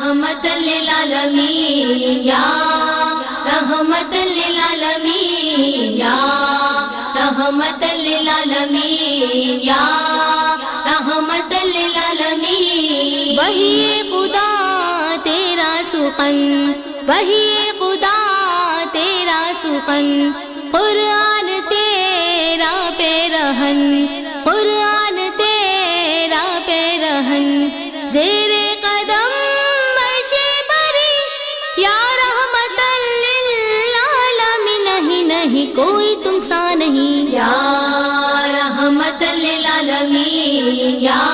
رحمت للعالمین، یا رحمت للعالمین، یا رحمت للعالمین، یا رحمت للعالمین۔ وہی خدا تیرا سخن، وہی خدا تیرا سخن، قرآن تیرا پہ رہن، قرآن تیرا پہ رہن، زیر نہیں کوئی تم سا نہیں۔ یا رحمت للعالمین، یا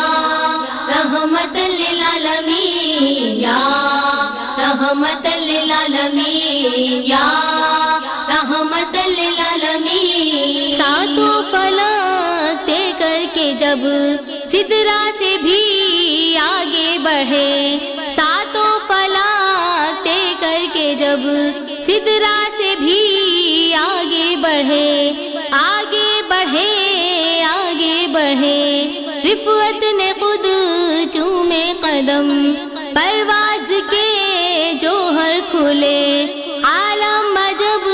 رحمت للعالمین، یا رحمت للعالمین، یا رحمت للعالمین۔ ساتوں فلک طے کر کے جب سدرا سے بھی آگے بڑھے، ساتوں فلک طے کر کے جب سدرا سے بھی بڑھے، آگے بڑھے آگے بڑھے۔ رفوت نے خود چومے قدم، پرواز کے جوہر کھلے۔ عالم جب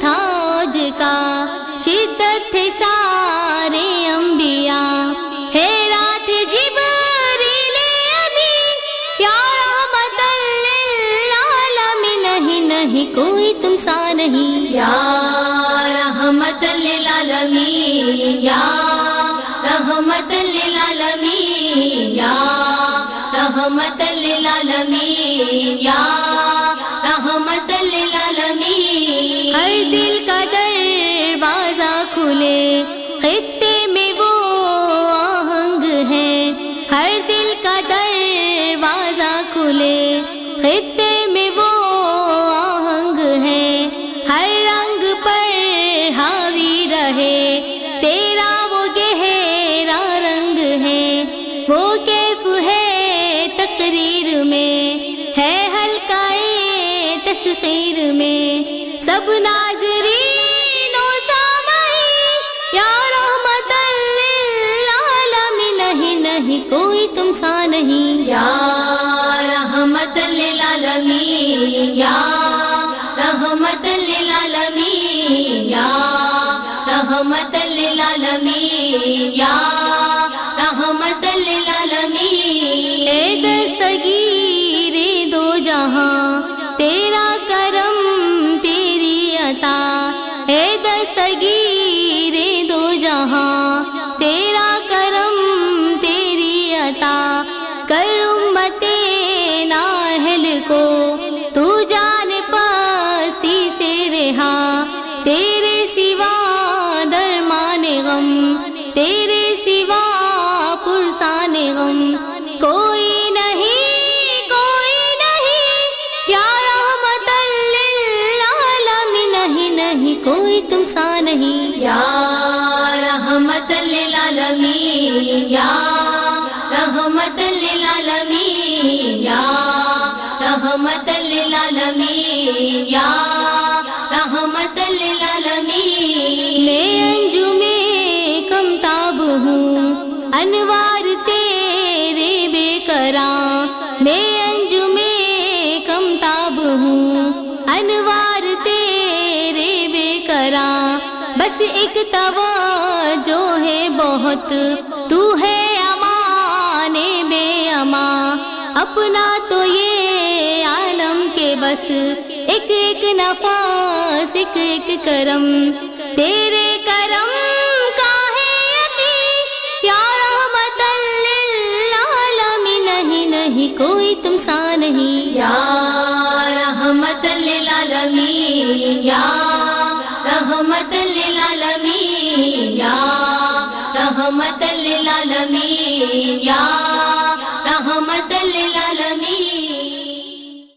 تھا اوج کا، شدت تھے سارے انبیاء۔ حیرات تھے جبریل ابھی یا رحمت للعالمین نہیں نہیں، کوئی تم سا نہیں۔ یا رحمت للعالمین، یا رحمت للعالمین، یا رحمت للعالمین، یا رحمت للعالمین۔ ہر دل کا دروازہ کھلے رہے، تیرا وہ گہرا رنگ ہے، وہ کیف ہے تقریر میں؟ ہے ہلکا تسخیر میں۔ سب ناظرین و سامعین، یا رحمت للعالمین نہیں نہیں، کوئی تم سا نہیں۔ یا رحمت للعالمین، یا رحمت رحمت للعالمین، یا رحمت للعالمین۔ اے دستگیر دو جہاں، تیرا کرم، تیری عطا۔ اے دستگیر دو جہاں، تیرا کرم، تیری عطا۔ کر امت ناہل کو غم، تیرے سوا پرسان غم۔ کوئی نہیں کوئی نہیں، یا رحمت للعالمین۔ نہیں نہیں، کوئی تم سا نہیں۔ یا رحمت للعالمین، یا رحمت للعالمین۔ یا رحمت للعالمین، یا رحمت للعالمین۔ انوار تیرے بے کراں میں انجم کم تاب ہوں۔ انوار تیرے بے کراں بس ایک توجہ ہے بہت۔ تو ہے امان بے اما، اپنا تو یہ عالم کے بس۔ ایک ایک نفاس، ایک ایک کرم۔ تیرے کوئی تم سا نہیں۔ یا رحمت للعالمین، یا رحمت للعالمین، یا رحمت للعالمین، یا رحمت للعالمین۔